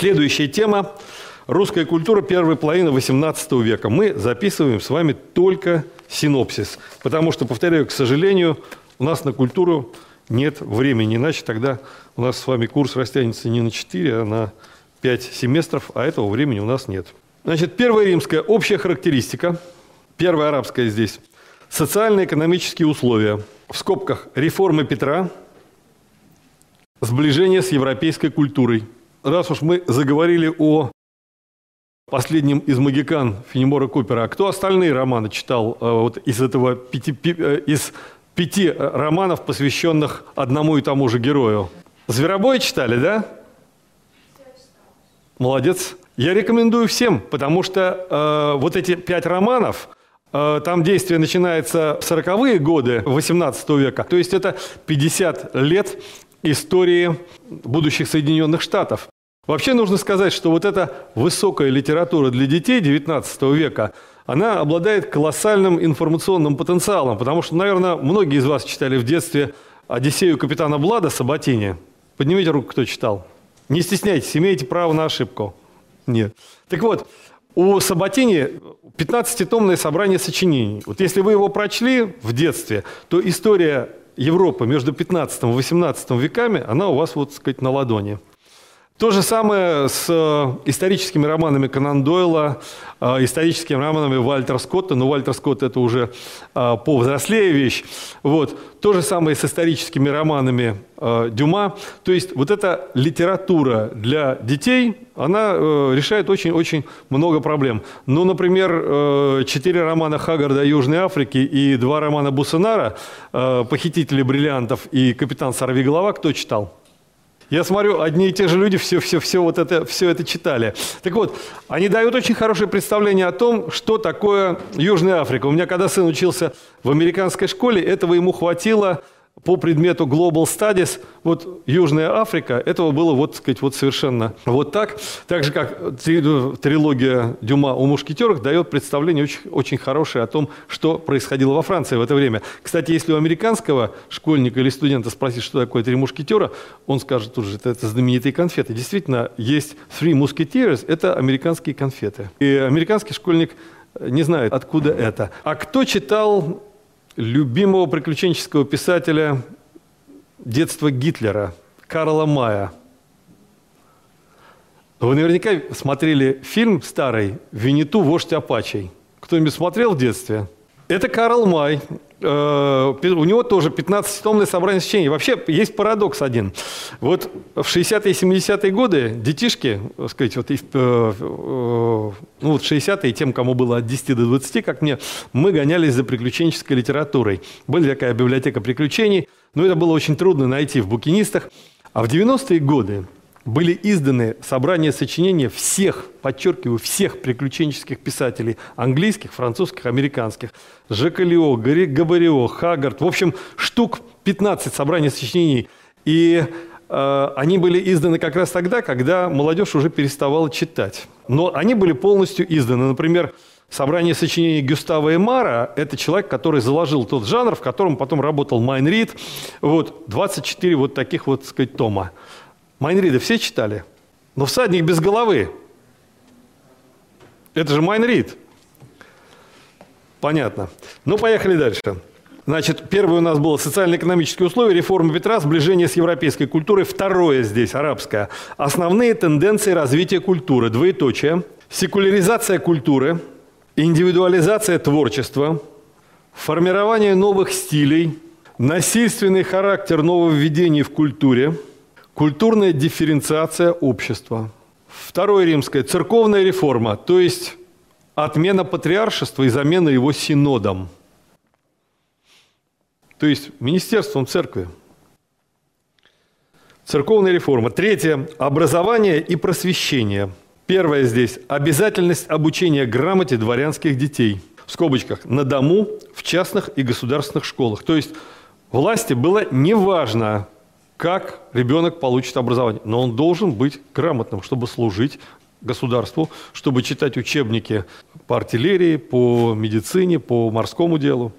Следующая тема – русская культура первой половины XVIII века. Мы записываем с вами только синопсис, потому что, повторяю, к сожалению, у нас на культуру нет времени, иначе тогда у нас с вами курс растянется не на 4, а на 5 семестров, а этого времени у нас нет. Значит, первая римская – общая характеристика. Первая арабская здесь – социально-экономические условия. В скобках – реформы Петра, сближение с европейской культурой. Раз уж мы заговорили о последнем из магикан Фенемора Купера, а кто остальные романы читал э, вот из этого пяти, э, из пяти романов, посвященных одному и тому же герою? Зверобой читали, да? Молодец. Я рекомендую всем, потому что э, вот эти пять романов, э, там действие начинается в 40-е годы 18 века, то есть это 50 лет истории будущих Соединенных Штатов. Вообще нужно сказать, что вот эта высокая литература для детей XIX века, она обладает колоссальным информационным потенциалом, потому что, наверное, многие из вас читали в детстве «Одиссею капитана Блада» Сабатини. Поднимите руку, кто читал. Не стесняйтесь, имеете право на ошибку. Нет. Так вот, у Сабатини 15-томное собрание сочинений. Вот если вы его прочли в детстве, то история Европы между 15 и 18 веками, она у вас, вот, сказать, на ладони. То же самое с э, историческими романами Конан Дойла, э, историческими романами Вальтера Скотта, но Вальтер Скотт это уже э, повзрослее вещь. Вот. То же самое с историческими романами Дюма. То есть вот эта литература для детей, она решает очень-очень много проблем. Ну, например, четыре романа Хаггарда Южной Африки и два романа Бусенара «Похитители бриллиантов» и «Капитан Сорвиголова» кто читал? Я смотрю, одни и те же люди все, все, все, вот это, все это читали. Так вот, они дают очень хорошее представление о том, что такое Южная Африка. У меня, когда сын учился в американской школе, этого ему хватило по предмету Global Studies, вот Южная Африка, этого было вот, сказать, вот совершенно вот так. Так же, как трилогия Дюма о мушкетерах дает представление очень, очень хорошее о том, что происходило во Франции в это время. Кстати, если у американского школьника или студента спросить, что такое «Три мушкетера», он скажет уже, это, это знаменитые конфеты. Действительно, есть «Three Musketeers» – это американские конфеты. И американский школьник не знает, откуда это. А кто читал любимого приключенческого писателя детства Гитлера, Карла Мая. Вы наверняка смотрели фильм старый «Винету. Вождь Апачей». Кто-нибудь смотрел в детстве? Это Карл Май. Э, у него тоже 15-томное собрание сочинений. Вообще есть парадокс один. Вот в 60-е и 70-е годы детишки, так сказать, вот, э, э, ну вот 60-е, тем, кому было от 10 до 20, как мне, мы гонялись за приключенческой литературой. Была такая библиотека приключений, но это было очень трудно найти в букинистах. А в 90-е годы были изданы собрания сочинений всех, подчеркиваю, всех приключенческих писателей, английских, французских, американских. Жакалио, Габарио, Хаггард, в общем, штук 15 собраний сочинений. И э, они были изданы как раз тогда, когда молодежь уже переставала читать. Но они были полностью изданы. Например, собрание сочинений Гюстава Эмара – это человек, который заложил тот жанр, в котором потом работал Майн Рид. Вот, 24 вот таких вот, так сказать, тома. Майнрида все читали? Но «Всадник без головы» – это же Майнрид. Понятно. Ну, поехали дальше. Значит, первое у нас было социально-экономические условия, реформа Петра, сближение с европейской культурой. Второе здесь, арабское. Основные тенденции развития культуры. Двоеточие. Секуляризация культуры, индивидуализация творчества, формирование новых стилей, насильственный характер нововведений в культуре – Культурная дифференциация общества. Второе римское – церковная реформа, то есть отмена патриаршества и замена его синодом, то есть министерством церкви. Церковная реформа. Третье – образование и просвещение. Первое здесь – обязательность обучения грамоте дворянских детей. В скобочках – на дому, в частных и государственных школах. То есть власти было неважно, как ребенок получит образование. Но он должен быть грамотным, чтобы служить государству, чтобы читать учебники по артиллерии, по медицине, по морскому делу.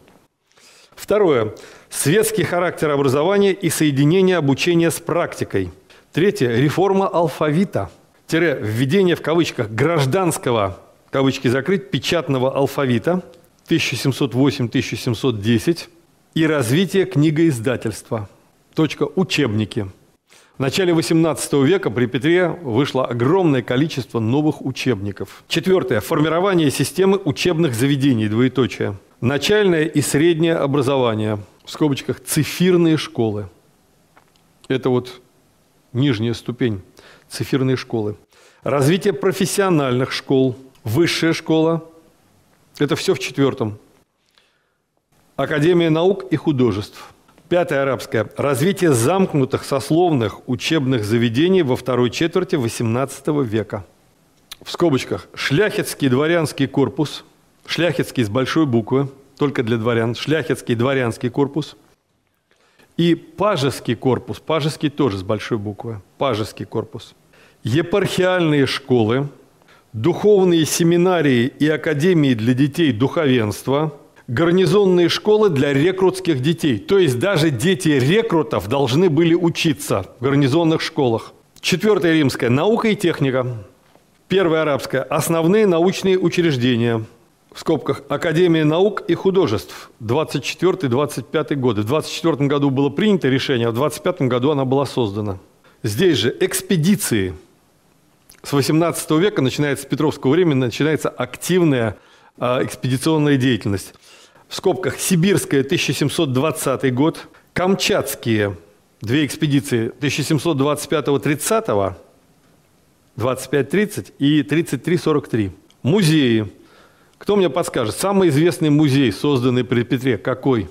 Второе. Светский характер образования и соединение обучения с практикой. Третье. Реформа алфавита. введение в кавычках гражданского, кавычки закрыть, печатного алфавита 1708-1710 и развитие книгоиздательства. Точка учебники. В начале XVIII века при Петре вышло огромное количество новых учебников. Четвертое. Формирование системы учебных заведений, двоеточие. Начальное и среднее образование, в скобочках цифирные школы. Это вот нижняя ступень цифирные школы. Развитие профессиональных школ, высшая школа. Это все в четвертом. Академия наук и художеств. Пятое арабское. Развитие замкнутых сословных учебных заведений во второй четверти XVIII века. В скобочках. Шляхетский дворянский корпус. Шляхетский с большой буквы, только для дворян. Шляхетский дворянский корпус. И пажеский корпус. Пажеский тоже с большой буквы. Пажеский корпус. Епархиальные школы. Духовные семинарии и академии для детей духовенства – гарнизонные школы для рекрутских детей. То есть даже дети рекрутов должны были учиться в гарнизонных школах. Четвертое римское – наука и техника. Первое арабское – основные научные учреждения. В скобках Академия наук и художеств 24-25 годы. В 24 году было принято решение, а в 25 году она была создана. Здесь же экспедиции. С 18 века, начинается с Петровского времени, начинается активная а, экспедиционная деятельность в скобках Сибирская 1720 год, Камчатские две экспедиции 1725-30, 25-30 и 33-43. Музеи. Кто мне подскажет? Самый известный музей, созданный при Петре, какой?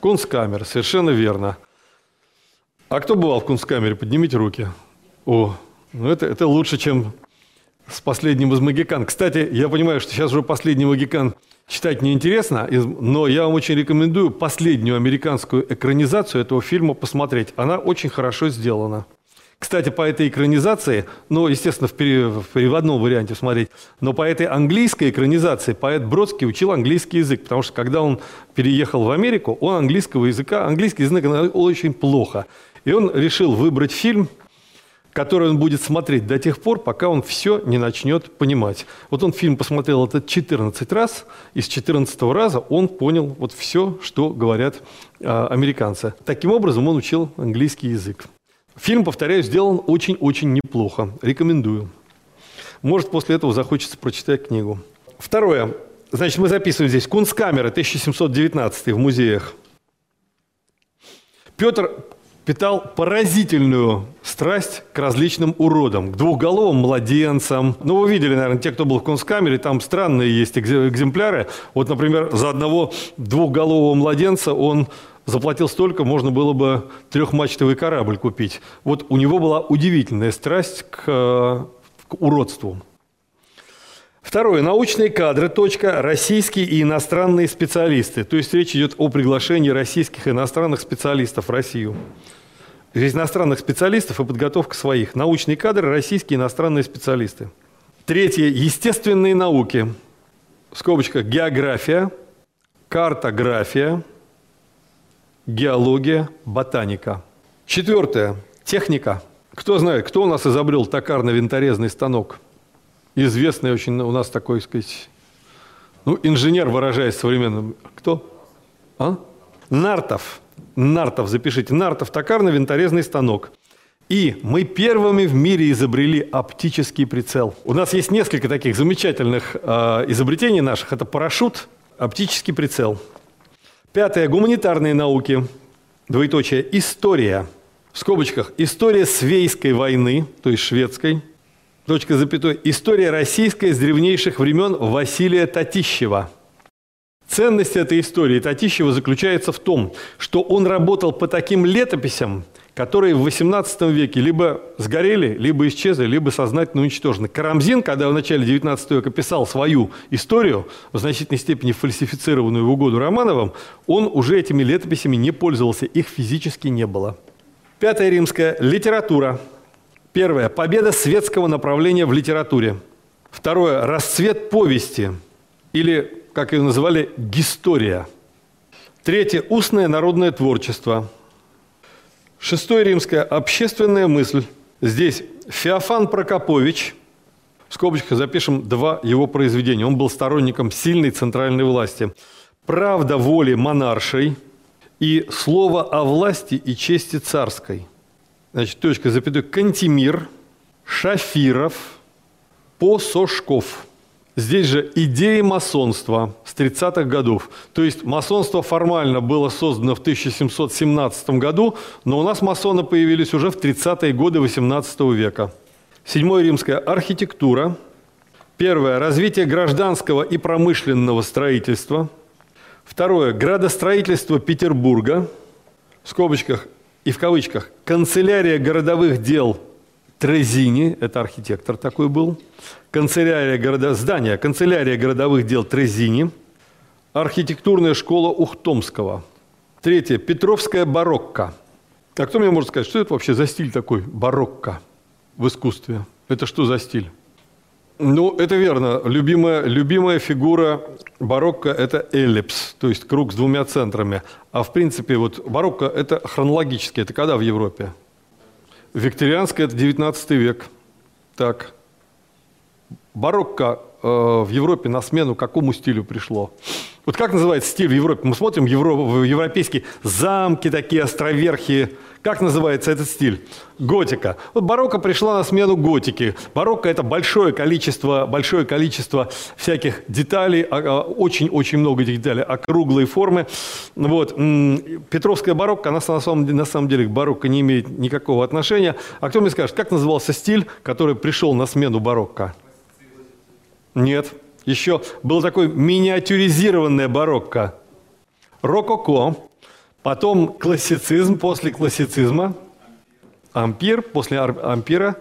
Кунсткамер, совершенно верно. А кто бывал в Кунсткамере? Поднимите руки. О, ну это, это лучше, чем с последним из Магикан. Кстати, я понимаю, что сейчас уже последний Магикан читать неинтересно, но я вам очень рекомендую последнюю американскую экранизацию этого фильма посмотреть. Она очень хорошо сделана. Кстати, по этой экранизации, ну, естественно, в, переводном варианте смотреть, но по этой английской экранизации поэт Бродский учил английский язык, потому что когда он переехал в Америку, он английского языка, английский язык очень плохо. И он решил выбрать фильм, который он будет смотреть до тех пор, пока он все не начнет понимать. Вот он фильм посмотрел этот 14 раз, и с 14 раза он понял вот все, что говорят э, американцы. Таким образом он учил английский язык. Фильм, повторяю, сделан очень-очень неплохо. Рекомендую. Может, после этого захочется прочитать книгу. Второе. Значит, мы записываем здесь Кунсткамеры 1719 в музеях. Петр питал поразительную страсть к различным уродам, к двухголовым младенцам. Ну, вы видели, наверное, те, кто был в Кунсткамере, там странные есть экземпляры. Вот, например, за одного двухголового младенца он заплатил столько, можно было бы трехмачтовый корабль купить. Вот у него была удивительная страсть к, к уродству. Второе. Научные кадры. Точка. Российские и иностранные специалисты. То есть речь идет о приглашении российских и иностранных специалистов в Россию иностранных специалистов и подготовка своих. Научные кадры, российские иностранные специалисты. Третье. Естественные науки. В скобочках география, картография, геология, ботаника. Четвертое. Техника. Кто знает, кто у нас изобрел токарно-винторезный станок? Известный очень у нас такой, сказать, ну, инженер, выражаясь современным. Кто? А? Нартов. Нартов, запишите, Нартов токарно-винторезный станок. И мы первыми в мире изобрели оптический прицел. У нас есть несколько таких замечательных э, изобретений наших. Это парашют, оптический прицел. Пятое. Гуманитарные науки. Двоеточие. История. В скобочках. История Свейской войны, то есть шведской. Точка запятой. История российская с древнейших времен Василия Татищева. Ценность этой истории Татищева заключается в том, что он работал по таким летописям, которые в XVIII веке либо сгорели, либо исчезли, либо сознательно уничтожены. Карамзин, когда в начале XIX века писал свою историю, в значительной степени фальсифицированную в угоду Романовым, он уже этими летописями не пользовался, их физически не было. Пятая римская – литература. Первое – победа светского направления в литературе. Второе – расцвет повести или как ее называли, гистория. Третье – устное народное творчество. Шестое – римская общественная мысль. Здесь Феофан Прокопович, в скобочках запишем два его произведения. Он был сторонником сильной центральной власти. «Правда воли монаршей» и «Слово о власти и чести царской». Значит, точка, запятой, Кантемир, Шафиров, Посошков – Здесь же идеи масонства с 30-х годов. То есть масонство формально было создано в 1717 году, но у нас масоны появились уже в 30-е годы 18 века. Седьмое римская архитектура. Первое – развитие гражданского и промышленного строительства. Второе – градостроительство Петербурга. В скобочках и в кавычках «канцелярия городовых дел Трезини, это архитектор такой был, канцелярия города, здание, канцелярия городовых дел Трезини, архитектурная школа Ухтомского. Третье, Петровская барокко. А кто мне может сказать, что это вообще за стиль такой, барокко в искусстве? Это что за стиль? Ну, это верно. Любимая, любимая фигура барокко – это эллипс, то есть круг с двумя центрами. А в принципе, вот барокко – это хронологически. Это когда в Европе? Викторианское – это 19 век. Так. Барокко в Европе на смену какому стилю пришло? Вот как называется стиль в Европе? Мы смотрим Евро, европейские замки такие островерхие. Как называется этот стиль? Готика. Вот барокко пришла на смену готики. Барокко – это большое количество, большое количество всяких деталей, а, а, очень-очень много этих деталей, округлые формы. Вот. Петровская барокко, она на самом, на самом деле к барокко не имеет никакого отношения. А кто мне скажет, как назывался стиль, который пришел на смену барокко? Нет. Еще был такой миниатюризированная барокко. Рококо, потом классицизм после классицизма, ампир после ампира,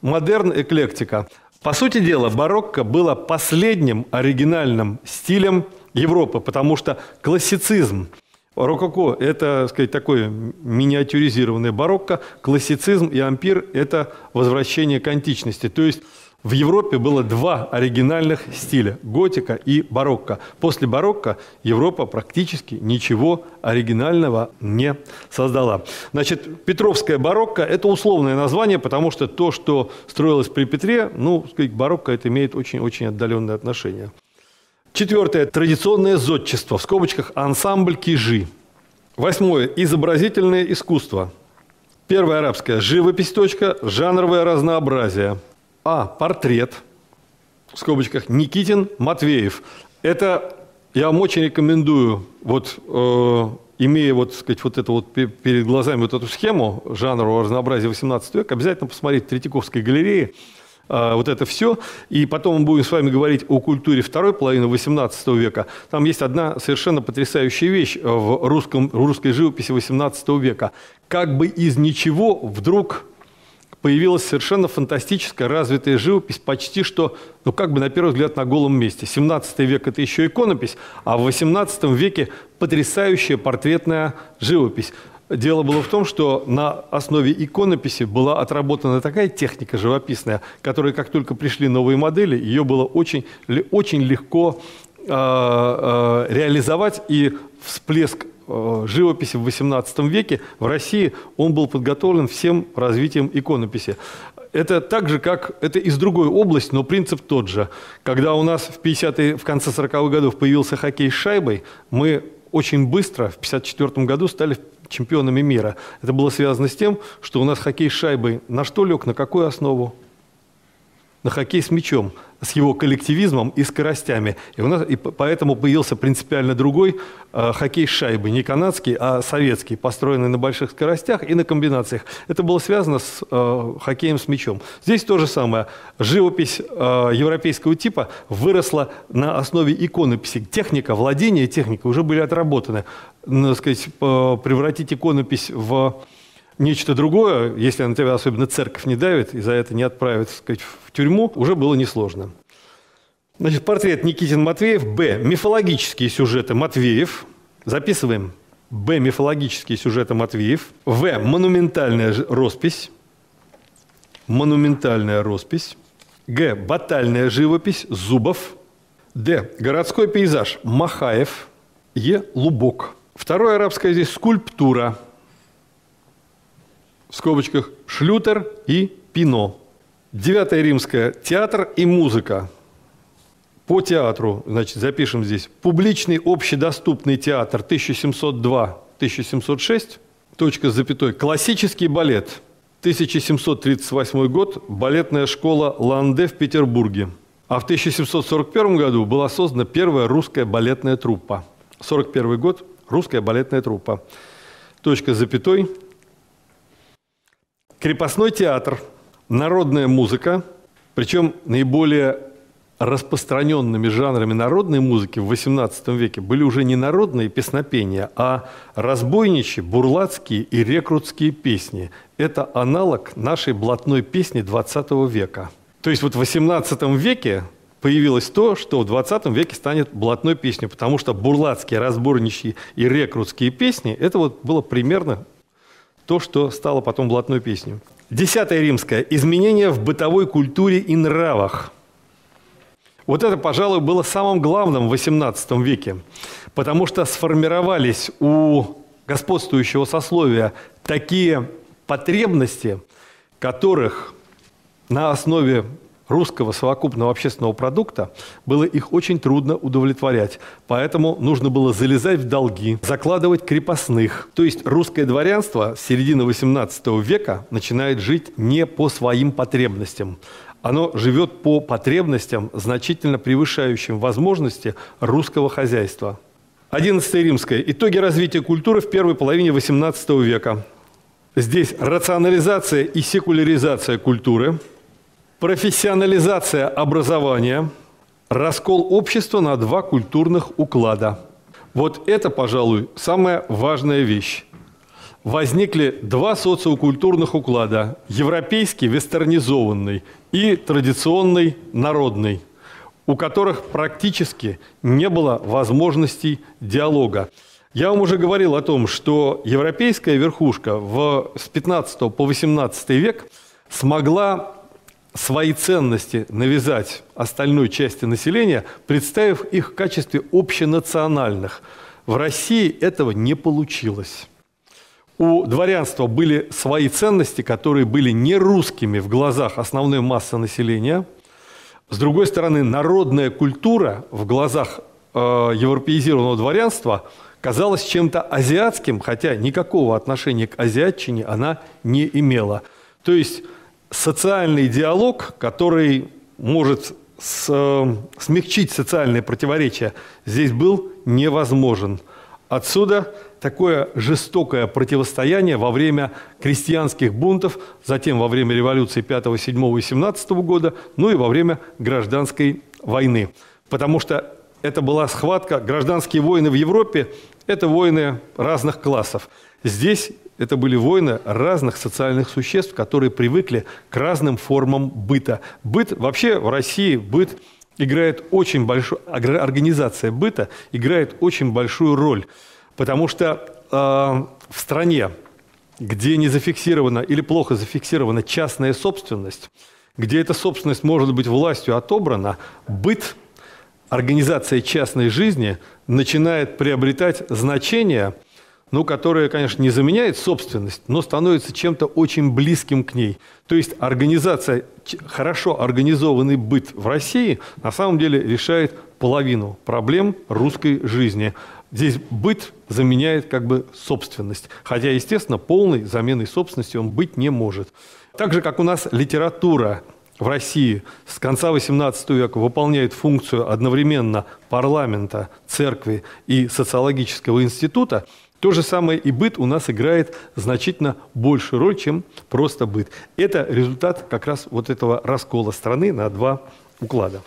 модерн эклектика. По сути дела, барокко было последним оригинальным стилем Европы, потому что классицизм, рококо – это, так сказать, такое миниатюризированное барокко, классицизм и ампир – это возвращение к античности. То есть в Европе было два оригинальных стиля – готика и барокко. После барокко Европа практически ничего оригинального не создала. Значит, Петровская барокко – это условное название, потому что то, что строилось при Петре, ну, сказать, барокко это имеет очень-очень отдаленное отношение. Четвертое – традиционное зодчество, в скобочках ансамбль кижи. Восьмое – изобразительное искусство. Первое арабское – живопись, точка, жанровое разнообразие. А. Портрет, в скобочках, Никитин Матвеев. Это я вам очень рекомендую, вот, э, имея вот, сказать, вот это вот перед глазами вот эту схему жанрового разнообразия 18 века, обязательно посмотреть Третьяковской галереи, э, вот это все. И потом мы будем с вами говорить о культуре второй половины 18 века. Там есть одна совершенно потрясающая вещь в, русском, русской живописи 18 века. Как бы из ничего вдруг появилась совершенно фантастическая развитая живопись, почти что, ну как бы на первый взгляд, на голом месте. 17 век – это еще иконопись, а в 18 веке потрясающая портретная живопись. Дело было в том, что на основе иконописи была отработана такая техника живописная, которая, как только пришли новые модели, ее было очень, очень легко э, э, реализовать, и всплеск живописи в XVIII веке в России он был подготовлен всем развитием иконописи. Это так же, как это из другой области, но принцип тот же. Когда у нас в 50 в конце 40-х годов появился хоккей с шайбой, мы очень быстро, в 1954 году, стали чемпионами мира. Это было связано с тем, что у нас хоккей с шайбой на что лег, на какую основу? На хоккей с мячом с его коллективизмом и скоростями. И, у нас, и поэтому появился принципиально другой э, хоккей с шайбой, не канадский, а советский, построенный на больших скоростях и на комбинациях. Это было связано с э, хоккеем с мячом. Здесь то же самое. Живопись э, европейского типа выросла на основе иконописи. Техника, владение техникой уже были отработаны. Ну, сказать, превратить иконопись в нечто другое, если на тебя особенно церковь не давит и за это не отправит сказать, в тюрьму, уже было несложно. Значит, портрет Никитин Матвеев. Б. Мифологические сюжеты Матвеев. Записываем. Б. Мифологические сюжеты Матвеев. В. Монументальная роспись. Монументальная роспись. Г. Батальная живопись Зубов. Д. Городской пейзаж Махаев. Е. Лубок. Второе арабское здесь скульптура в скобочках Шлютер и Пино. Девятая римская – театр и музыка. По театру, значит, запишем здесь. Публичный общедоступный театр 1702-1706, точка с запятой. Классический балет 1738 год, балетная школа Ланде в Петербурге. А в 1741 году была создана первая русская балетная труппа. 41 год, русская балетная труппа. Точка с запятой. Крепостной театр, народная музыка, причем наиболее распространенными жанрами народной музыки в XVIII веке были уже не народные песнопения, а разбойничьи, бурлацкие и рекрутские песни. Это аналог нашей блатной песни XX века. То есть вот в XVIII веке появилось то, что в 20 веке станет блатной песней, потому что бурлацкие, разборничьи и рекрутские песни – это вот было примерно то, что стало потом блатной песней. Десятая римская – изменения в бытовой культуре и нравах – вот это, пожалуй, было самым главным в XVIII веке, потому что сформировались у господствующего сословия такие потребности, которых на основе русского совокупного общественного продукта было их очень трудно удовлетворять. Поэтому нужно было залезать в долги, закладывать крепостных. То есть русское дворянство с середины XVIII века начинает жить не по своим потребностям, оно живет по потребностям, значительно превышающим возможности русского хозяйства. 11 римское. Итоги развития культуры в первой половине XVIII века. Здесь рационализация и секуляризация культуры, профессионализация образования, раскол общества на два культурных уклада. Вот это, пожалуй, самая важная вещь возникли два социокультурных уклада – европейский, вестернизованный и традиционный, народный, у которых практически не было возможностей диалога. Я вам уже говорил о том, что европейская верхушка в, с 15 по 18 век смогла свои ценности навязать остальной части населения, представив их в качестве общенациональных. В России этого не получилось у дворянства были свои ценности, которые были не русскими в глазах основной массы населения. С другой стороны, народная культура в глазах э, европеизированного дворянства казалась чем-то азиатским, хотя никакого отношения к азиатчине она не имела. То есть социальный диалог, который может с, э, смягчить социальные противоречия, здесь был невозможен. Отсюда такое жестокое противостояние во время крестьянских бунтов, затем во время революции 5, 7 и 17 года, ну и во время гражданской войны. Потому что это была схватка, гражданские войны в Европе – это войны разных классов. Здесь это были войны разных социальных существ, которые привыкли к разным формам быта. Быт, вообще в России быт играет очень большую, организация быта играет очень большую роль. Потому что э, в стране, где не зафиксирована или плохо зафиксирована частная собственность, где эта собственность может быть властью отобрана, быт, организация частной жизни начинает приобретать значение, ну, которое, конечно, не заменяет собственность, но становится чем-то очень близким к ней. То есть организация, хорошо организованный быт в России на самом деле решает половину проблем русской жизни. Здесь быт заменяет как бы собственность. Хотя, естественно, полной заменой собственности он быть не может. Так же, как у нас литература в России с конца XVIII века выполняет функцию одновременно парламента, церкви и социологического института, то же самое и быт у нас играет значительно большую роль, чем просто быт. Это результат как раз вот этого раскола страны на два уклада.